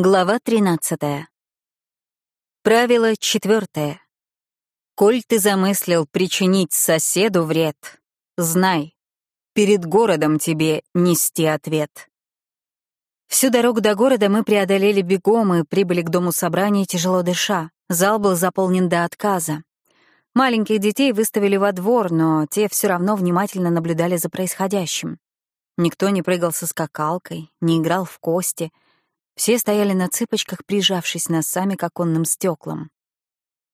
Глава 13. Правило четвертое. Коль ты замыслил причинить соседу вред, знай, перед городом тебе нести ответ. Всю дорогу до города мы преодолели бегом и прибыли к дому собрания, тяжело дыша. Зал был заполнен до отказа. Маленьких детей выставили во двор, но те все равно внимательно наблюдали за происходящим. Никто не прыгал со скакалкой, не играл в кости — все стояли на цыпочках, прижавшись носами к оконным стеклам.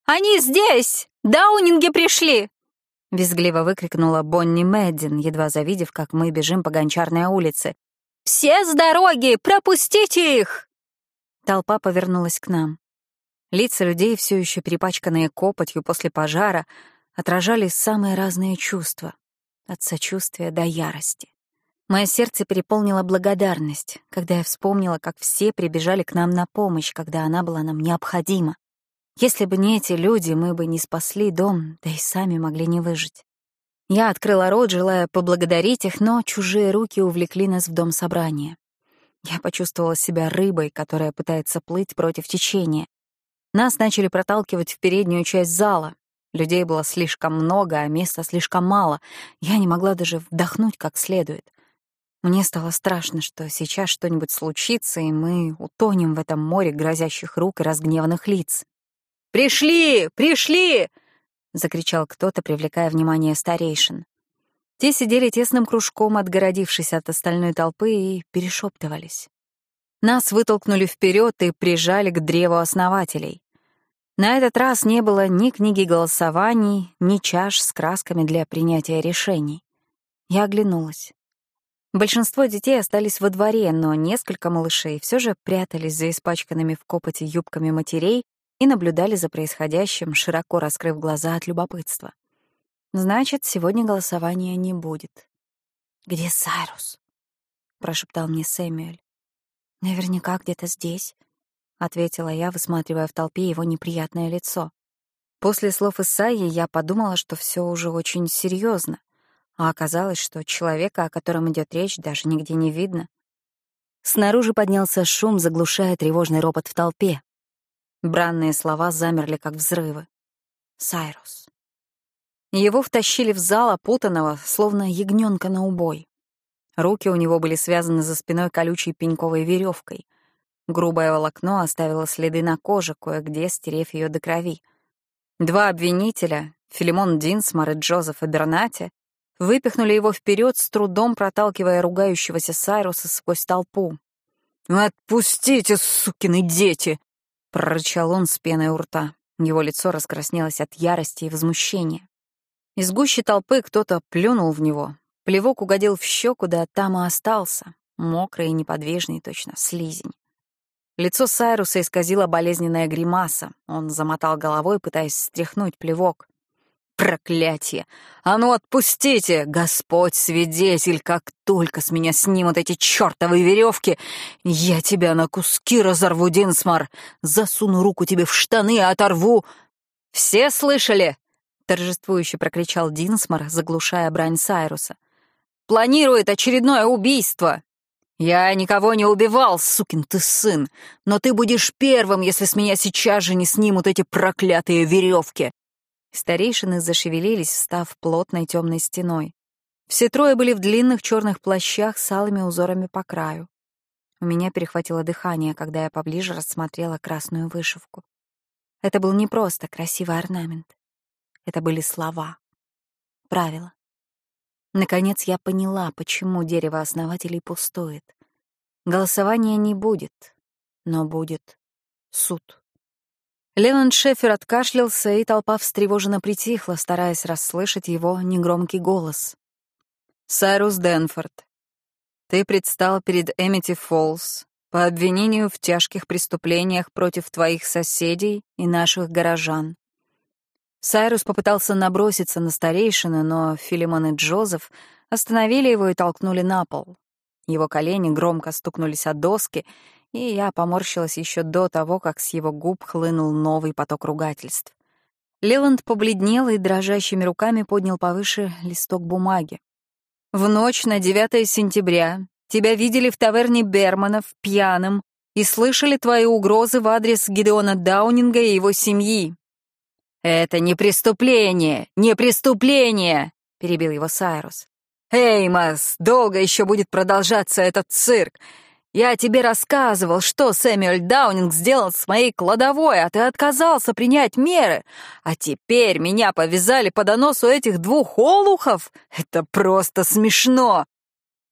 «Они здесь! Даунинги пришли!» — визгливо выкрикнула Бонни Мэддин, едва завидев, как мы бежим по гончарной улице. «Все с дороги! Пропустите их!» Толпа повернулась к нам. Лица людей, все еще перепачканные копотью после пожара, отражали самые разные чувства, от сочувствия до ярости. Мое сердце переполнило благодарность, когда я вспомнила, как все прибежали к нам на помощь, когда она была нам необходима. Если бы не эти люди, мы бы не спасли дом, да и сами могли не выжить. Я открыла рот, желая поблагодарить их, но чужие руки увлекли нас в дом собрания. Я почувствовала себя рыбой, которая пытается плыть против течения. Нас начали проталкивать в переднюю часть зала. Людей было слишком много, а места слишком мало. Я не могла даже вдохнуть как следует. Мне стало страшно, что сейчас что-нибудь случится, и мы утонем в этом море грозящих рук и разгневанных лиц. «Пришли! Пришли!» — закричал кто-то, привлекая внимание старейшин. Те сидели тесным кружком, отгородившись от остальной толпы, и перешептывались. Нас вытолкнули вперед и прижали к древу основателей. На этот раз не было ни книги голосований, ни чаш с красками для принятия решений. Я оглянулась. Большинство детей остались во дворе, но несколько малышей все же прятались за испачканными в копоти юбками матерей и наблюдали за происходящим, широко раскрыв глаза от любопытства. Значит, сегодня голосования не будет. «Где Сайрус?» — прошептал мне Сэмюэль. «Наверняка где-то здесь», — ответила я, высматривая в толпе его неприятное лицо. После слов Исаи я подумала, что все уже очень серьезно а оказалось, что человека, о котором идет речь, даже нигде не видно. Снаружи поднялся шум, заглушая тревожный ропот в толпе. Бранные слова замерли, как взрывы. Сайрус. Его втащили в зал опутанного, словно ягненка на убой. Руки у него были связаны за спиной колючей пеньковой веревкой. Грубое волокно оставило следы на коже, кое-где стерев ее до крови. Два обвинителя, Филимон Динсмар и Джозеф Абернати, выпихнули его вперед, с трудом проталкивая ругающегося Сайруса сквозь толпу. «Отпустите, сукины дети!» — прорычал он с пеной у рта. Его лицо раскраснелось от ярости и возмущения. Из гущи толпы кто-то плюнул в него. Плевок угодил в щеку, да там и остался, мокрый и неподвижный, точно, слизень. Лицо Сайруса исказило болезненная гримаса. Он замотал головой, пытаясь стряхнуть плевок. Проклятие! А ну отпустите! Господь свидетель, как только с меня снимут эти чертовы веревки, я тебя на куски разорву, Динсмар! Засуну руку тебе в штаны и оторву! Все слышали? Торжествующе прокричал Динсмар, заглушая брань Сайруса. Планирует очередное убийство! «Я никого не убивал, сукин ты сын, но ты будешь первым, если с меня сейчас же не снимут эти проклятые веревки. Старейшины зашевелились, встав плотной темной стеной. Все трое были в длинных черных плащах с алыми узорами по краю. У меня перехватило дыхание, когда я поближе рассмотрела красную вышивку. Это был не просто красивый орнамент. Это были слова. Правила. Наконец я поняла, почему дерево основателей пустует. Голосования не будет, но будет суд. Леннон Шефер откашлялся, и толпа встревоженно притихла, стараясь расслышать его негромкий голос. «Сайрус Денфорд, ты предстал перед Эмити Фоллс по обвинению в тяжких преступлениях против твоих соседей и наших горожан. Сайрус попытался наброситься на старейшину, но Филимон и Джозеф остановили его и толкнули на пол. Его колени громко стукнулись о доски, и я поморщилась еще до того, как с его губ хлынул новый поток ругательств. Леланд побледнел и дрожащими руками поднял повыше листок бумаги. «В ночь на 9 сентября тебя видели в таверне Берманов пьяным, и слышали твои угрозы в адрес Гидеона Даунинга и его семьи». «Это не преступление, не преступление!» — перебил его Сайрус. «Эймос, долго еще будет продолжаться этот цирк. Я тебе рассказывал, что Сэмюэль Даунинг сделал с моей кладовой, а ты отказался принять меры. А теперь меня повязали по доносу этих двух олухов? Это просто смешно!»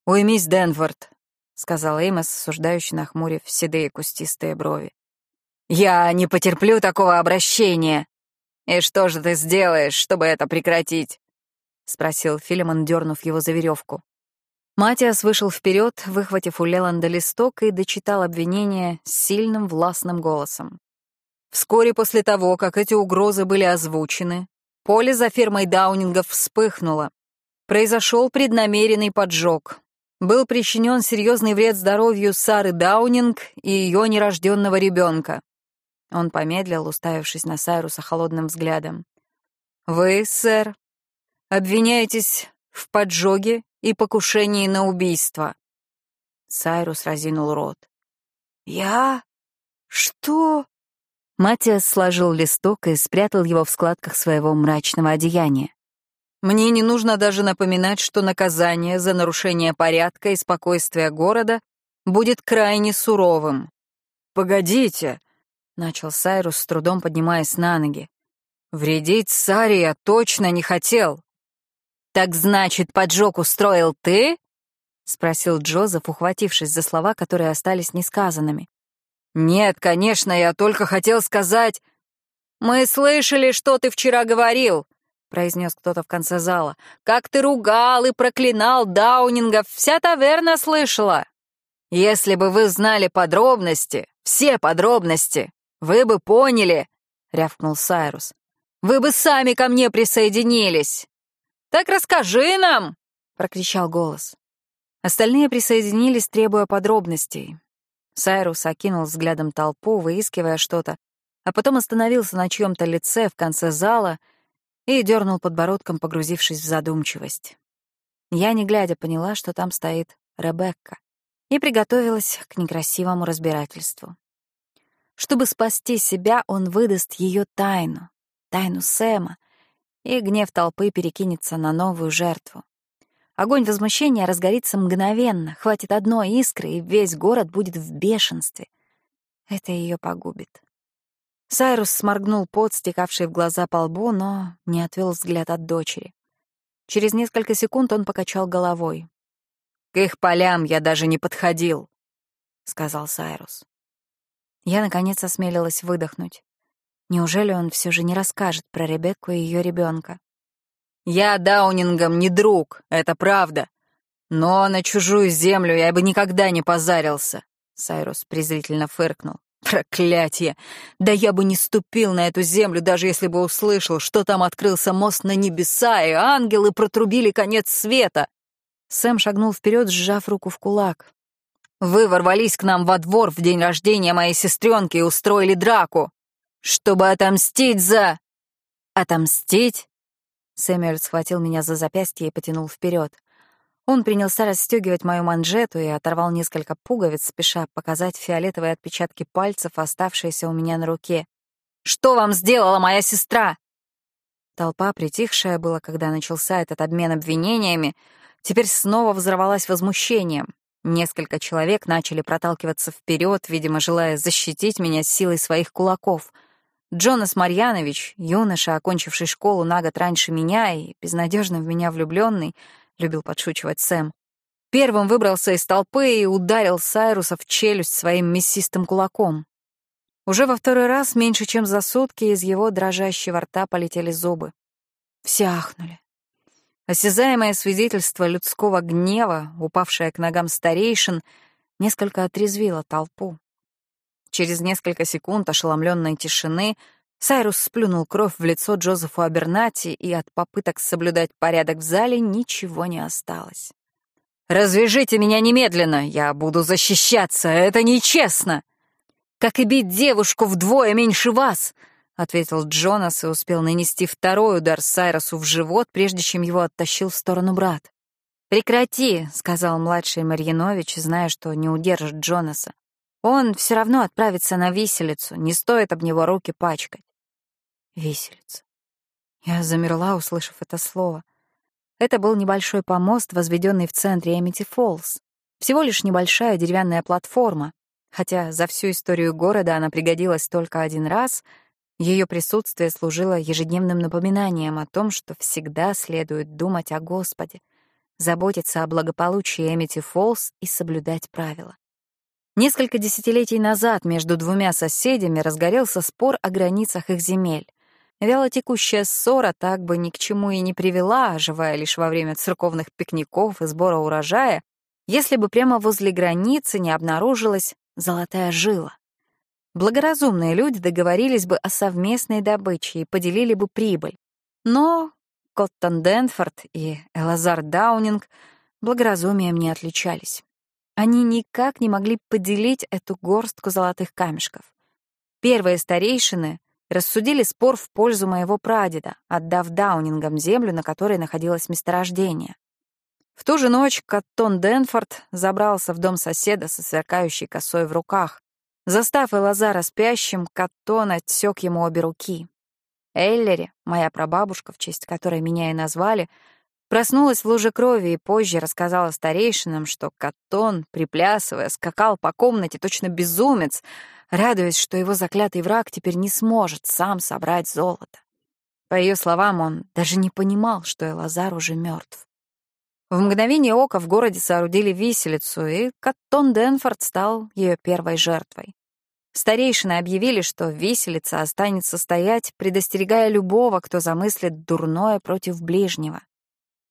«Уймись, Денфорд», — сказал Эймос, осуждающий нахмурив седые кустистые брови. «Я не потерплю такого обращения. И что же ты сделаешь, чтобы это прекратить?» — спросил Филимон, дернув его за веревку. Матиас вышел вперед, выхватив у Леланда листок и дочитал обвинение с сильным властным голосом. Вскоре после того, как эти угрозы были озвучены, поле за фермой Даунингов вспыхнуло. Произошел преднамеренный поджог. Был причинен серьезный вред здоровью Сары Даунинг и ее нерожденного ребенка. Он помедлил, уставившись на Сайруса холодным взглядом. «Вы, сэр, обвиняетесь в поджоге и покушении на убийство». Сайрус разинул рот. «Я? Что?» Матиас сложил листок и спрятал его в складках своего мрачного одеяния. «Мне не нужно даже напоминать, что наказание за нарушение порядка и спокойствия города будет крайне суровым». «Погодите», — начал Сайрус, с трудом поднимаясь на ноги. «Вредить Саре я точно не хотел. «Так значит, поджог устроил ты?» — спросил Джозеф, ухватившись за слова, которые остались несказанными. «Нет, конечно, я только хотел сказать...» «Мы слышали, что ты вчера говорил», — произнес кто-то в конце зала. «Как ты ругал и проклинал Даунингов, вся таверна слышала. Если бы вы знали подробности, все подробности, вы бы поняли», — рявкнул Сайрус. «Вы бы сами ко мне присоединились». «Так расскажи нам!» — прокричал голос. Остальные присоединились, требуя подробностей. Сайрус окинул взглядом толпу, выискивая что-то, а потом остановился на чьем-то лице в конце зала и дернул подбородком, погрузившись в задумчивость. Я, не глядя, поняла, что там стоит Ребекка, и приготовилась к некрасивому разбирательству. Чтобы спасти себя, он выдаст ее тайну, тайну Сэма, и гнев толпы перекинется на новую жертву. Огонь возмущения разгорится мгновенно, хватит одной искры, и весь город будет в бешенстве. Это ее погубит. Сайрус сморгнул пот, стекавший в глаза по лбу, но не отвел взгляд от дочери. Через несколько секунд он покачал головой. «К их полям я даже не подходил», — сказал Сайрус. Я, наконец, осмелилась выдохнуть. Неужели он все же не расскажет про Ребекку и ее ребенка? «Я Даунингом не друг, это правда. Но на чужую землю я бы никогда не позарился», — Сайрус презрительно фыркнул. «Проклятие! Да я бы не ступил на эту землю, даже если бы услышал, что там открылся мост на небеса, и ангелы протрубили конец света!» Сэм шагнул вперед, сжав руку в кулак. «Вы ворвались к нам во двор в день рождения моей сестренки и устроили драку чтобы отомстить за...» «Отомстить?» Сэмюэль схватил меня за запястье и потянул вперед. Он принялся расстегивать мою манжету и оторвал несколько пуговиц, спеша показать фиолетовые отпечатки пальцев, оставшиеся у меня на руке. «Что вам сделала моя сестра?» Толпа, притихшая была, когда начался этот обмен обвинениями, теперь снова взорвалась возмущением. Несколько человек начали проталкиваться вперед, видимо, желая защитить меня силой своих кулаков — Джонас Марьянович, юноша, окончивший школу на год раньше меня и безнадежно в меня влюбленный, любил подшучивать Сэм, первым выбрался из толпы и ударил Сайруса в челюсть своим мясистым кулаком. Уже во второй раз, меньше чем за сутки, из его дрожащего рта полетели зубы. Все ахнули. Осязаемое свидетельство людского гнева, упавшее к ногам старейшин, несколько отрезвило толпу. Через несколько секунд ошеломленной тишины Сайрус сплюнул кровь в лицо Джозефу Абернати, и от попыток соблюдать порядок в зале ничего не осталось. «Развяжите меня немедленно! Я буду защищаться! Это нечестно!» «Как и бить девушку вдвое меньше вас!» — ответил Джонас и успел нанести второй удар Сайросу в живот, прежде чем его оттащил в сторону брат. «Прекрати», — сказал младший Марьянович, зная, что не удержит Джонаса. Он все равно отправится на виселицу, не стоит об него руки пачкать. Виселица. Я замерла, услышав это слово. Это был небольшой помост, возведенный в центре Эмити Фоллс. Всего лишь небольшая деревянная платформа. Хотя за всю историю города она пригодилась только один раз, ее присутствие служило ежедневным напоминанием о том, что всегда следует думать о Господе, заботиться о благополучии Эмити Фоллс и соблюдать правила. Несколько десятилетий назад между двумя соседями разгорелся спор о границах их земель. Вялотекущая ссора так бы ни к чему и не привела, оживая лишь во время церковных пикников и сбора урожая, если бы прямо возле границы не обнаружилась золотая жила. Благоразумные люди договорились бы о совместной добыче и поделили бы прибыль. Но Коттон Денфорд и Элазар Даунинг благоразумием не отличались. Они никак не могли поделить эту горстку золотых камешков. Первые старейшины рассудили спор в пользу моего прадеда, отдав Даунингам землю, на которой находилось месторождение. В ту же ночь Каттон Денфорд забрался в дом соседа со сверкающей косой в руках. Застав Элазара спящим, Каттон отсек ему обе руки. Эллери, моя прабабушка, в честь которой меня и назвали, Проснулась в луже крови и позже рассказала старейшинам, что Каттон, приплясывая, скакал по комнате точно безумец, радуясь, что его заклятый враг теперь не сможет сам собрать золото. По ее словам, он даже не понимал, что Элазар уже мертв. В мгновение ока в городе соорудили виселицу, и Каттон Денфорд стал ее первой жертвой. Старейшины объявили, что виселица останется стоять, предостерегая любого, кто замыслит дурное против ближнего.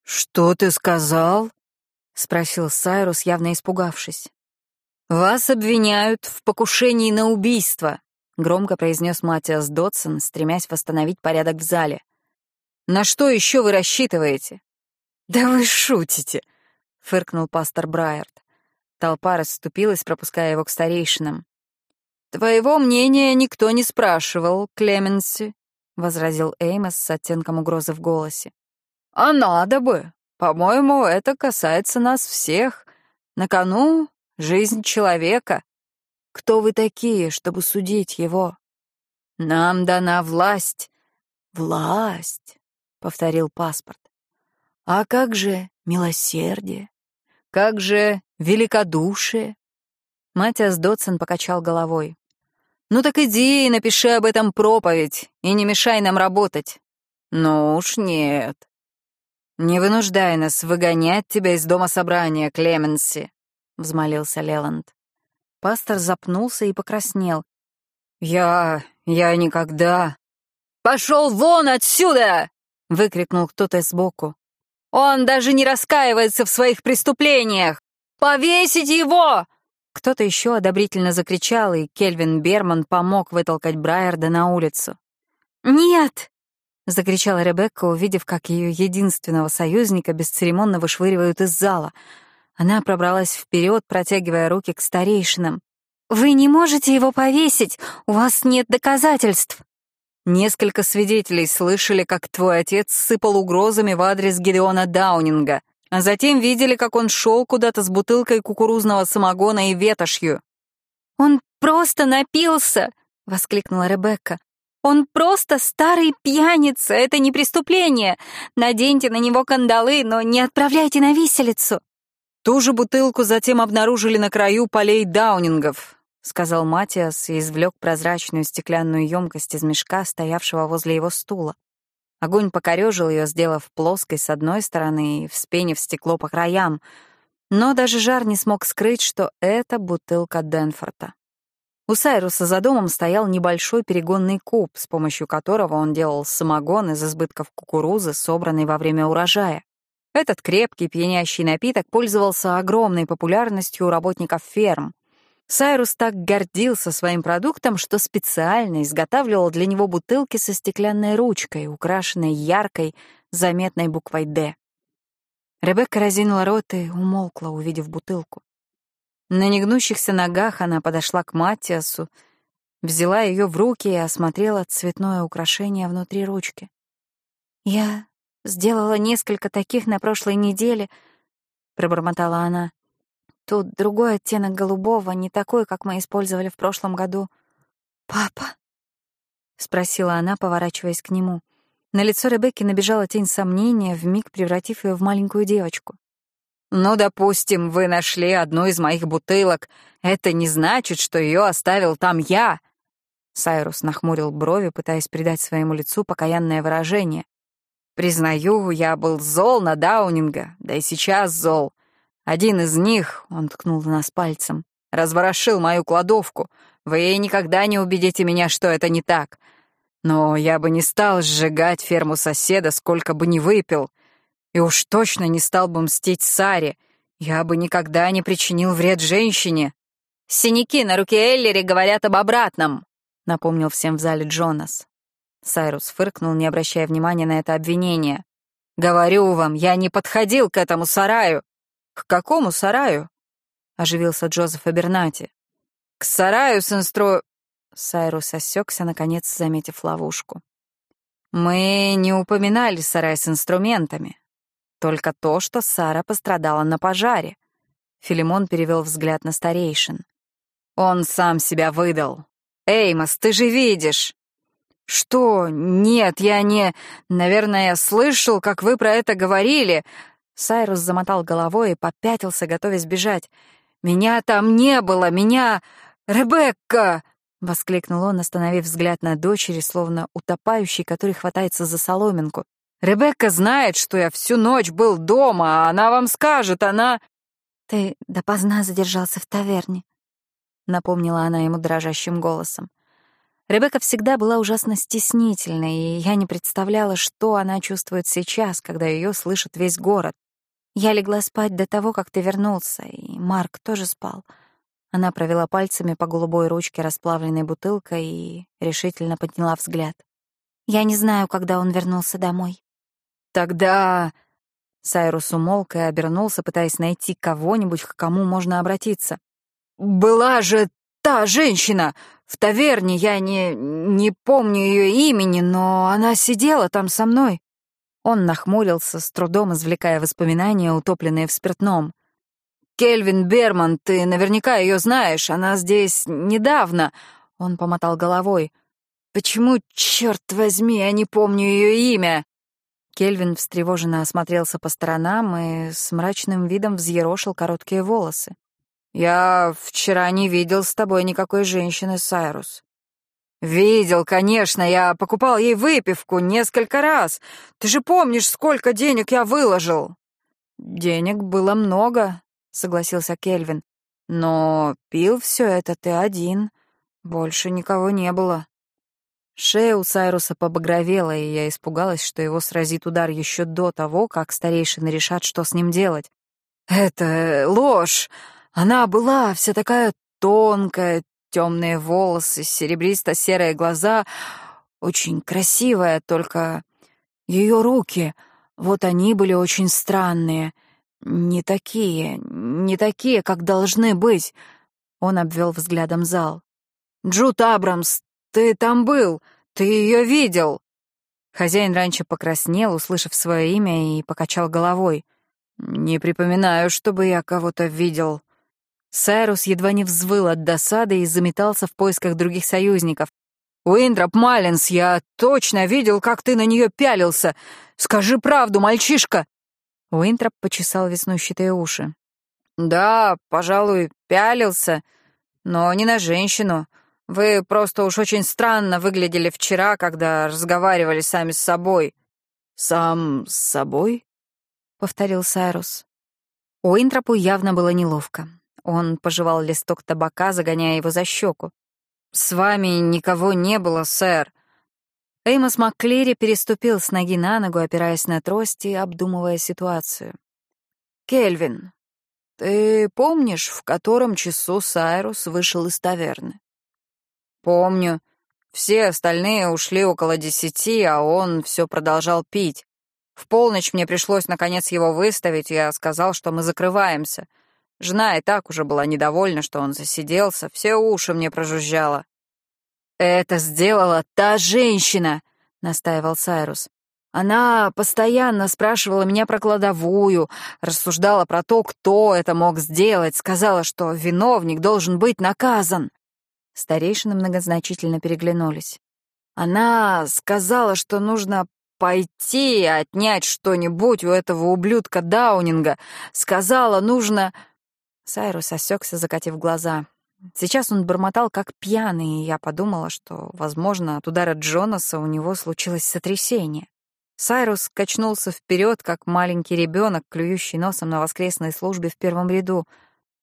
«Что ты сказал?» — спросил Сайрус, явно испугавшись. «Вас обвиняют в покушении на убийство», — громко произнес Матиас Дотсон, стремясь восстановить порядок в зале. «На что еще вы рассчитываете?» «Да вы шутите», — фыркнул пастор Брайерт. Толпа расступилась, пропуская его к старейшинам. «Твоего мнения никто не спрашивал, Клеменси», — возразил Эймос с оттенком угрозы в голосе. А надо бы. По-моему, это касается нас всех. На кону жизнь человека. Кто вы такие, чтобы судить его? Нам дана власть. Власть, — повторил паспорт. А как же милосердие? Как же великодушие? Матиас Дотсон покачал головой. «Ну так иди и напиши об этом проповедь, и не мешай нам работать». «Ну уж нет. «Не вынуждай нас выгонять тебя из дома собрания, Клеменси», — взмолился Леланд. Пастор запнулся и покраснел. «Я... я никогда...» «Пошел вон отсюда!» — выкрикнул кто-то сбоку. «Он даже не раскаивается в своих преступлениях! Повесить его!» Кто-то еще одобрительно закричал, и Кельвин Берман помог вытолкать Брайерда на улицу. «Нет!» — закричала Ребекка, увидев, как ее единственного союзника бесцеремонно вышвыривают из зала. Она пробралась вперед, протягивая руки к старейшинам. «Вы не можете его повесить! У вас нет доказательств!» Несколько свидетелей слышали, как твой отец сыпал угрозами в адрес Гедеона Даунинга, а затем видели, как он шел куда-то с бутылкой кукурузного самогона и ветошью. «Он просто напился!» — воскликнула Ребекка. Он просто старый пьяница, это не преступление. Наденьте на него кандалы, но не отправляйте на виселицу. Ту же бутылку затем обнаружили на краю полей Даунингов, сказал Матиас и извлек прозрачную стеклянную емкость из мешка, стоявшего возле его стула. Огонь покорежил ее, сделав плоской с одной стороны и вспенив стекло по краям, но даже жар не смог скрыть, что это бутылка Денфорта. У Сайруса за домом стоял небольшой перегонный куб, с помощью которого он делал самогон из избытков кукурузы, собранной во время урожая. Этот крепкий, пьянящий напиток пользовался огромной популярностью у работников ферм. Сайрус так гордился своим продуктом, что специально изготавливал для него бутылки со стеклянной ручкой, украшенной яркой, заметной буквой «Д». Ребекка разинула рот и умолкла, увидев бутылку. На негнущихся ногах она подошла к Маттиасу, взяла ее в руки и осмотрела цветное украшение внутри ручки. «Я сделала несколько таких на прошлой неделе», — пробормотала она. Тут другой оттенок голубого, не такой, как мы использовали в прошлом году. «Папа?» — спросила она, поворачиваясь к нему. На лицо Ребекки набежала тень сомнения, вмиг превратив ее в маленькую девочку. «Ну, допустим, вы нашли одну из моих бутылок. Это не значит, что ее оставил там я!» Сайрус нахмурил брови, пытаясь придать своему лицу покаянное выражение. «Признаю, я был зол на Даунинга, да и сейчас зол. Один из них, — он ткнул нас пальцем, — разворошил мою кладовку. Вы никогда не убедите меня, что это не так. Но я бы не стал сжигать ферму соседа, сколько бы ни выпил. И уж точно не стал бы мстить Саре. Я бы никогда не причинил вред женщине. Синяки на руке Эллери говорят об обратном, — напомнил всем в зале Джонас. Сайрус фыркнул, не обращая внимания на это обвинение. «Говорю вам, я не подходил к этому сараю». «К какому сараю?» — оживился Джозеф Абернати. «К сараю с инстру...» Сайрус осекся, наконец заметив ловушку. «Мы не упоминали сарай с инструментами. Только то, что Сара пострадала на пожаре». Филимон перевел взгляд на старейшин. «Он сам себя выдал. Эймос, ты же видишь!» «Что? Нет, я не... Наверное, я слышал, как вы про это говорили». Сайрус замотал головой и попятился, готовясь бежать. «Меня там не было! Меня... Ребекка!» — воскликнул он, остановив взгляд на дочери, словно утопающий, который хватается за соломинку. «Ребекка знает, что я всю ночь был дома, а она вам скажет, она...» «Ты допоздна задержался в таверне», — напомнила она ему дрожащим голосом. Ребекка всегда была ужасно стеснительной, и я не представляла, что она чувствует сейчас, когда ее слышит весь город. Я легла спать до того, как ты вернулся, и Марк тоже спал. Она провела пальцами по голубой ручке расплавленной бутылкой и решительно подняла взгляд. Я не знаю, когда он вернулся домой. Тогда... Сайрус умолк и обернулся, пытаясь найти кого-нибудь, к кому можно обратиться. «Была же та женщина! В таверне я не... не помню ее имени, но она сидела там со мной». Он нахмурился, с трудом извлекая воспоминания, утопленные в спиртном. «Кельвин Берман, ты наверняка ее знаешь, она здесь недавно». Он помотал головой. «Почему, черт возьми, я не помню ее имя?» Кельвин встревоженно осмотрелся по сторонам и с мрачным видом взъерошил короткие волосы. «Я вчера не видел с тобой никакой женщины, Сайрус». «Видел, конечно, я покупал ей выпивку несколько раз. Ты же помнишь, сколько денег я выложил?» «Денег было много», — согласился Кельвин. «Но пил все это ты один. Больше никого не было». Шея у Сайруса побагровела, и я испугалась, что его сразит удар еще до того, как старейшины решат, что с ним делать. «Это ложь!» Она была вся такая тонкая, темные волосы, серебристо-серые глаза, очень красивая, только ее руки, вот они были очень странные, не такие, не такие, как должны быть. Он обвел взглядом зал. «Джуд Абрамс, ты там был, ты ее видел!» Хозяин раньше покраснел, услышав свое имя, и покачал головой. «Не припоминаю, чтобы я кого-то видел». Сайрус едва не взвыл от досады и заметался в поисках других союзников. «Уинтроп Маллинс, я точно видел, как ты на нее пялился. Скажи правду, мальчишка!» Уинтроп почесал веснушчатые уши. «Да, пожалуй, пялился, но не на женщину. Вы просто уж очень странно выглядели вчера, когда разговаривали сами с собой». «Сам с собой?» — повторил Сайрус. Уинтропу явно было неловко. Он пожевал листок табака, загоняя его за щеку. «С вами никого не было, сэр». Эймос Макклири переступил с ноги на ногу, опираясь на трость и обдумывая ситуацию. «Кельвин, ты помнишь, в котором часу Сайрус вышел из таверны?» «Помню. Все остальные ушли около десяти, а он все продолжал пить. В полночь мне пришлось, наконец, его выставить, я сказал, что мы закрываемся». Жена и так уже была недовольна, что он засиделся, все уши мне прожужжала. «Это сделала та женщина!» — настаивал Сайрус. Она постоянно спрашивала меня про кладовую, рассуждала про то, кто это мог сделать, сказала, что виновник должен быть наказан. Старейшины многозначительно переглянулись. Она сказала, что нужно пойти отнять что-нибудь у этого ублюдка Даунинга. Сказала, нужно... Сайрус осекся, закатив глаза. Сейчас он бормотал как пьяный, и я подумала, что, возможно, от удара Джонаса у него случилось сотрясение. Сайрус качнулся вперед, как маленький ребенок, клюющий носом на воскресной службе в первом ряду.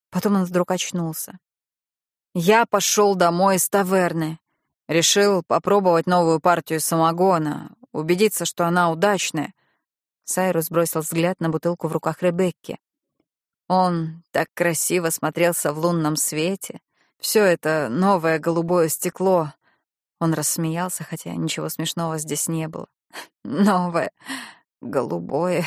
Потом он вдруг очнулся. Я пошел домой из таверны. Решил попробовать новую партию самогона, убедиться, что она удачная. Сайрус бросил взгляд на бутылку в руках Ребекки. Он так красиво смотрелся в лунном свете. Все это новое голубое стекло. Он рассмеялся, хотя ничего смешного здесь не было. Новое, голубое.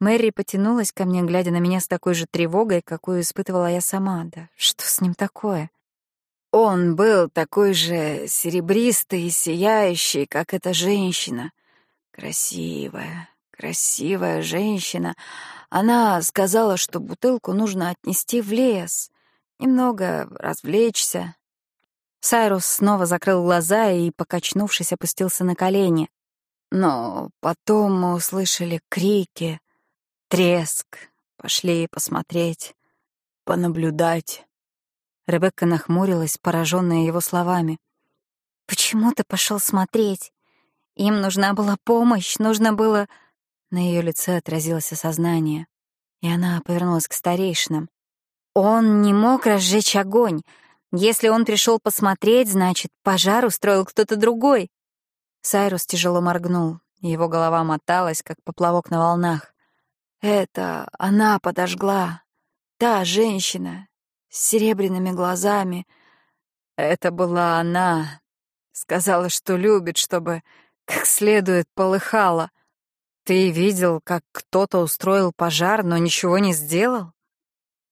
Мэри потянулась ко мне, глядя на меня с такой же тревогой, какую испытывала я сама. Да что с ним такое? Он был такой же серебристый и сияющий, как эта женщина. Красивая, красивая женщина. Она сказала, что бутылку нужно отнести в лес, немного развлечься. Сайрус снова закрыл глаза и, покачнувшись, опустился на колени. Но потом мы услышали крики, треск, пошли посмотреть, понаблюдать. Ребекка нахмурилась, пораженная его словами. «Почему ты пошел смотреть? Им нужна была помощь, нужно было...» На ее лице отразилось осознание, и она повернулась к старейшинам. «Он не мог разжечь огонь. Если он пришел посмотреть, значит, пожар устроил кто-то другой». Сайрус тяжело моргнул, его голова моталась, как поплавок на волнах. «Это она подожгла. Та женщина, с серебряными глазами. Это была она. Сказала, что любит, чтобы как следует полыхало. Ты видел, как кто-то устроил пожар, но ничего не сделал?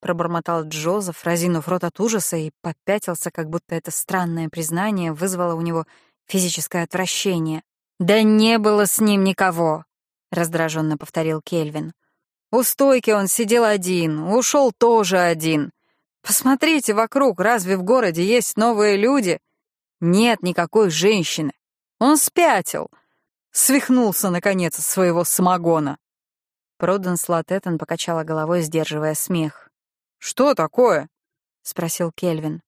Пробормотал Джозеф, разинув рот от ужаса, и попятился, как будто это странное признание вызвало у него физическое отвращение. «Да не было с ним никого!» — раздраженно повторил Кельвин. «У стойки он сидел один, ушел тоже один. Посмотрите вокруг, разве в городе есть новые люди? Нет никакой женщины. Он спятил. Свихнулся, наконец, своего самогона. Пруденс Латеттон покачала головой, сдерживая смех. «Что такое?» — спросил Кельвин.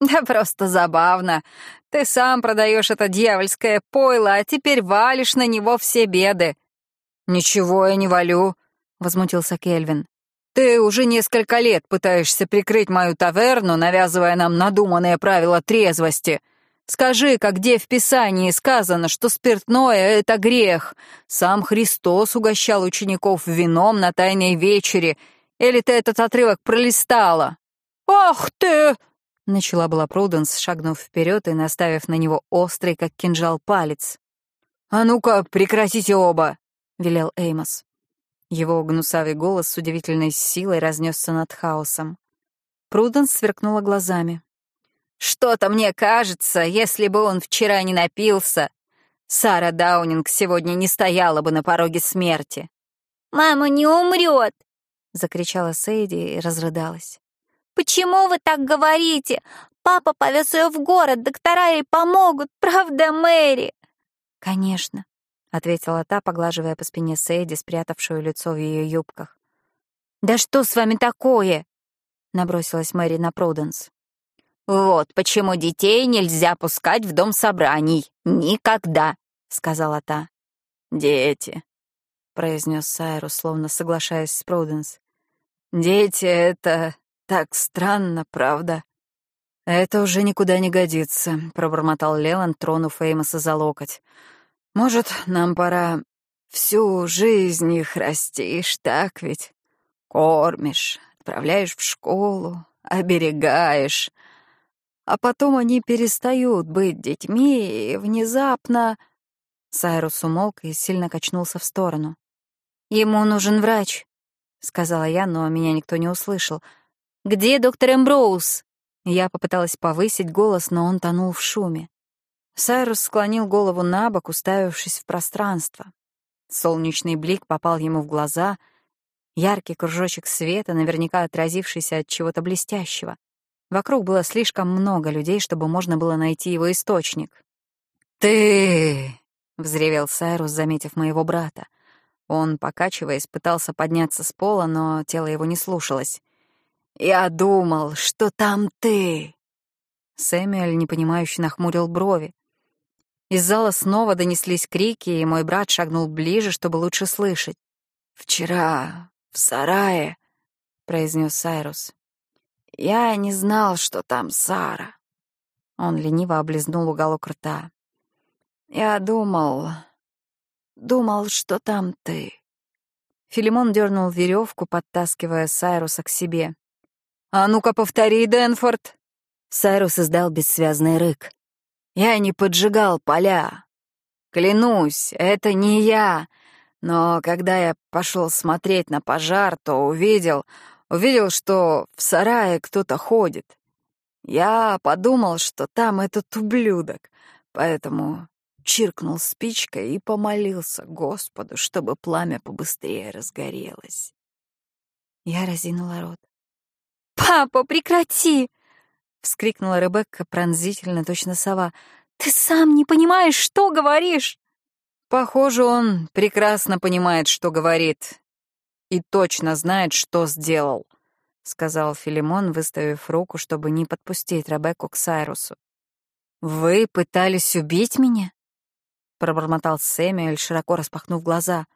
«Да просто забавно. Ты сам продаешь это дьявольское пойло, а теперь валишь на него все беды». «Ничего я не валю», — возмутился Кельвин. Ты уже несколько лет пытаешься прикрыть мою таверну, навязывая нам надуманные правила трезвости. Скажи-ка, где в Писании сказано, что спиртное — это грех? Сам Христос угощал учеников вином на Тайной вечере. Или ты этот отрывок пролистала? «Ах ты!» — начала была Пруденс, шагнув вперед и наставив на него острый, как кинжал, палец. «А ну-ка, прекратите оба!» — велел Эймос. Его гнусавый голос с удивительной силой разнесся над хаосом. Пруденс сверкнула глазами. «Что-то мне кажется, если бы он вчера не напился, Сара Даунинг сегодня не стояла бы на пороге смерти». «Мама не умрет!» — закричала Сейди и разрыдалась. «Почему вы так говорите? Папа повез ее в город, доктора ей помогут, правда, Мэри?» «Конечно. — ответила та, поглаживая по спине Сейди, спрятавшую лицо в ее юбках. «Да что с вами такое?» — набросилась Мэри на Пруденс. «Вот почему детей нельзя пускать в дом собраний. Никогда!» — сказала та. «Дети», — произнес Сайрус, словно соглашаясь с Пруденс. «Дети — это так странно, правда?» «Это уже никуда не годится», — пробормотал Лелан, тронув Эймоса за локоть. Может, нам пора всю жизнь их растишь, так ведь? Кормишь, отправляешь в школу, оберегаешь. А потом они перестают быть детьми, и внезапно... Сайрус умолк и сильно качнулся в сторону. «Ему нужен врач», — сказала я, но меня никто не услышал. «Где доктор Эмброуз?» Я попыталась повысить голос, но он тонул в шуме. Сайрус склонил голову на бок, уставившись в пространство. Солнечный блик попал ему в глаза, яркий кружочек света, наверняка отразившийся от чего-то блестящего. Вокруг было слишком много людей, чтобы можно было найти его источник. «Ты!» — взревел Сайрус, заметив моего брата. Он, покачиваясь, пытался подняться с пола, но тело его не слушалось. «Я думал, что там ты!» Сэмюэль непонимающе нахмурил брови. Из зала снова донеслись крики, и мой брат шагнул ближе, чтобы лучше слышать. «Вчера в сарае», — произнес Сайрус. «Я не знал, что там Сара». Он лениво облизнул уголок рта. «Я думал... думал, что там ты». Филимон дернул веревку, подтаскивая Сайруса к себе. «А ну-ка повтори, Денфорд!» Сайрус издал бессвязный рык. Я не поджигал поля. Клянусь, это не я. Но когда я пошел смотреть на пожар, то увидел, увидел, что в сарае кто-то ходит. Я подумал, что там этот ублюдок, поэтому чиркнул спичкой и помолился Господу, чтобы пламя побыстрее разгорелось. Я разинула рот. «Папа, прекрати!» — вскрикнула Ребекка пронзительно, точно сова. «Ты сам не понимаешь, что говоришь!» Похоже, он прекрасно понимает, что говорит, и точно знает, что сделал, — сказал Филимон, выставив руку, чтобы не подпустить Ребекку к Сайрусу. «Вы пытались убить меня?» — пробормотал Сэмюэль, широко распахнув глаза.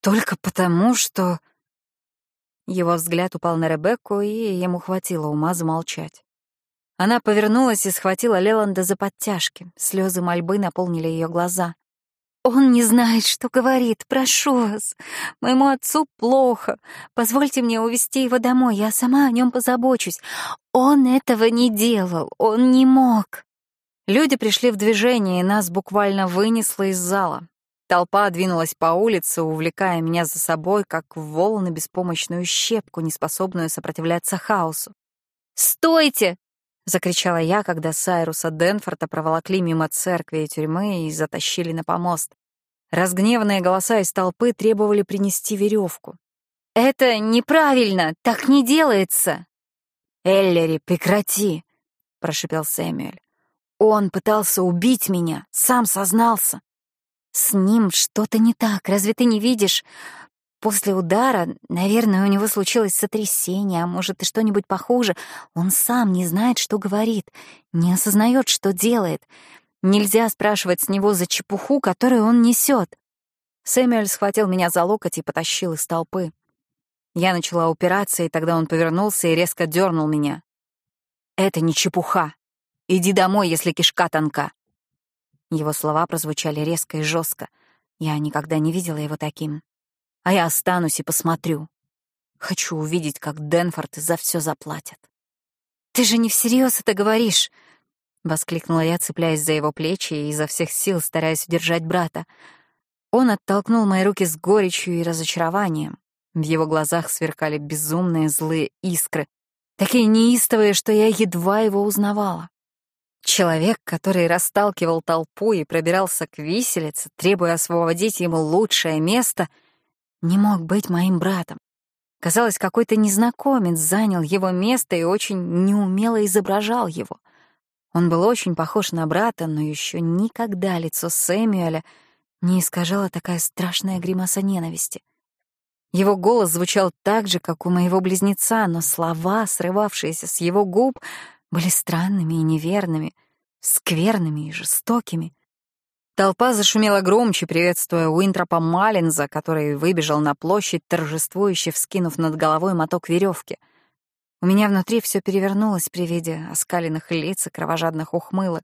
«Только потому, что...» Его взгляд упал на Ребекку, и ему хватило ума замолчать. Она повернулась и схватила Леланда за подтяжки. Слезы мольбы наполнили ее глаза. «Он не знает, что говорит. Прошу вас. Моему отцу плохо. Позвольте мне увезти его домой. Я сама о нем позабочусь. Он этого не делал. Он не мог». Люди пришли в движение, и нас буквально вынесло из зала. Толпа двинулась по улице, увлекая меня за собой, как волны беспомощную щепку, неспособную сопротивляться хаосу. «Стойте!» — закричала я, когда Сайруса Денфорта проволокли мимо церкви и тюрьмы и затащили на помост. Разгневанные голоса из толпы требовали принести веревку. «Это неправильно! Так не делается!» «Эллери, прекрати!» — прошипел Сэмюэль. «Он пытался убить меня, сам сознался». «С ним что-то не так, разве ты не видишь? После удара, наверное, у него случилось сотрясение, а может и что-нибудь похуже. Он сам не знает, что говорит, не осознает, что делает. Нельзя спрашивать с него за чепуху, которую он несет. Сэмюэль схватил меня за локоть и потащил из толпы. Я начала упираться, и тогда он повернулся и резко дернул меня. «Это не чепуха. Иди домой, если кишка тонка». Его слова прозвучали резко и жестко. Я никогда не видела его таким а я останусь и посмотрю. Хочу увидеть, как Денфорд за все заплатят. «Ты же не всерьез это говоришь!» — воскликнула я, цепляясь за его плечи и изо всех сил стараясь удержать брата. Он оттолкнул мои руки с горечью и разочарованием. В его глазах сверкали безумные злые искры, такие неистовые, что я едва его узнавала. Человек, который расталкивал толпу и пробирался к виселице, требуя освободить ему лучшее место — не мог быть моим братом. Казалось, какой-то незнакомец занял его место и очень неумело изображал его. Он был очень похож на брата, но еще никогда лицо Сэмюэля не искажала такая страшная гримаса ненависти. Его голос звучал так же, как у моего близнеца, но слова, срывавшиеся с его губ, были странными и неверными, скверными и жестокими. Толпа зашумела громче, приветствуя Уинтропа Маллинза, который выбежал на площадь, торжествующе вскинув над головой моток веревки. У меня внутри все перевернулось при виде оскаленных лиц и кровожадных ухмылок.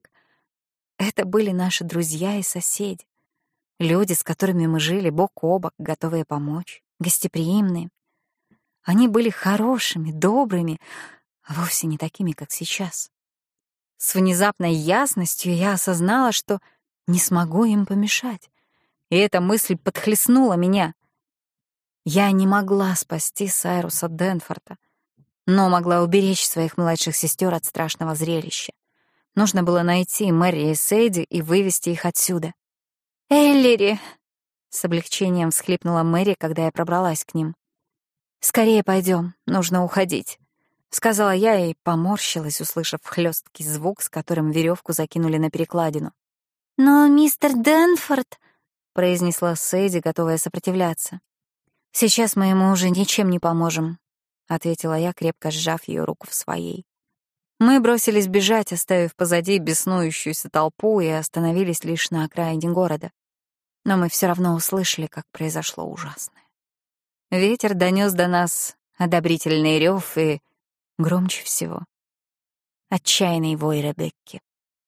Это были наши друзья и соседи. Люди, с которыми мы жили бок о бок, готовые помочь, гостеприимные. Они были хорошими, добрыми, а вовсе не такими, как сейчас. С внезапной ясностью я осознала, что не смогу им помешать. И эта мысль подхлестнула меня. Я не могла спасти Сайруса Денфорта, но могла уберечь своих младших сестер от страшного зрелища. Нужно было найти Мэри и Сейди и вывести их отсюда. «Эллири!» — с облегчением всхлипнула Мэри, когда я пробралась к ним. «Скорее пойдем, нужно уходить», — сказала я и поморщилась, услышав хлесткий звук, с которым веревку закинули на перекладину. «Но мистер Дэнфорд...» — произнесла Сейди, готовая сопротивляться. «Сейчас мы ему уже ничем не поможем», — ответила я, крепко сжав ее руку в своей. Мы бросились бежать, оставив позади беснующуюся толпу и остановились лишь на окраине города. Но мы все равно услышали, как произошло ужасное. Ветер донес до нас одобрительный рев и, громче всего, отчаянный вой Ребекки.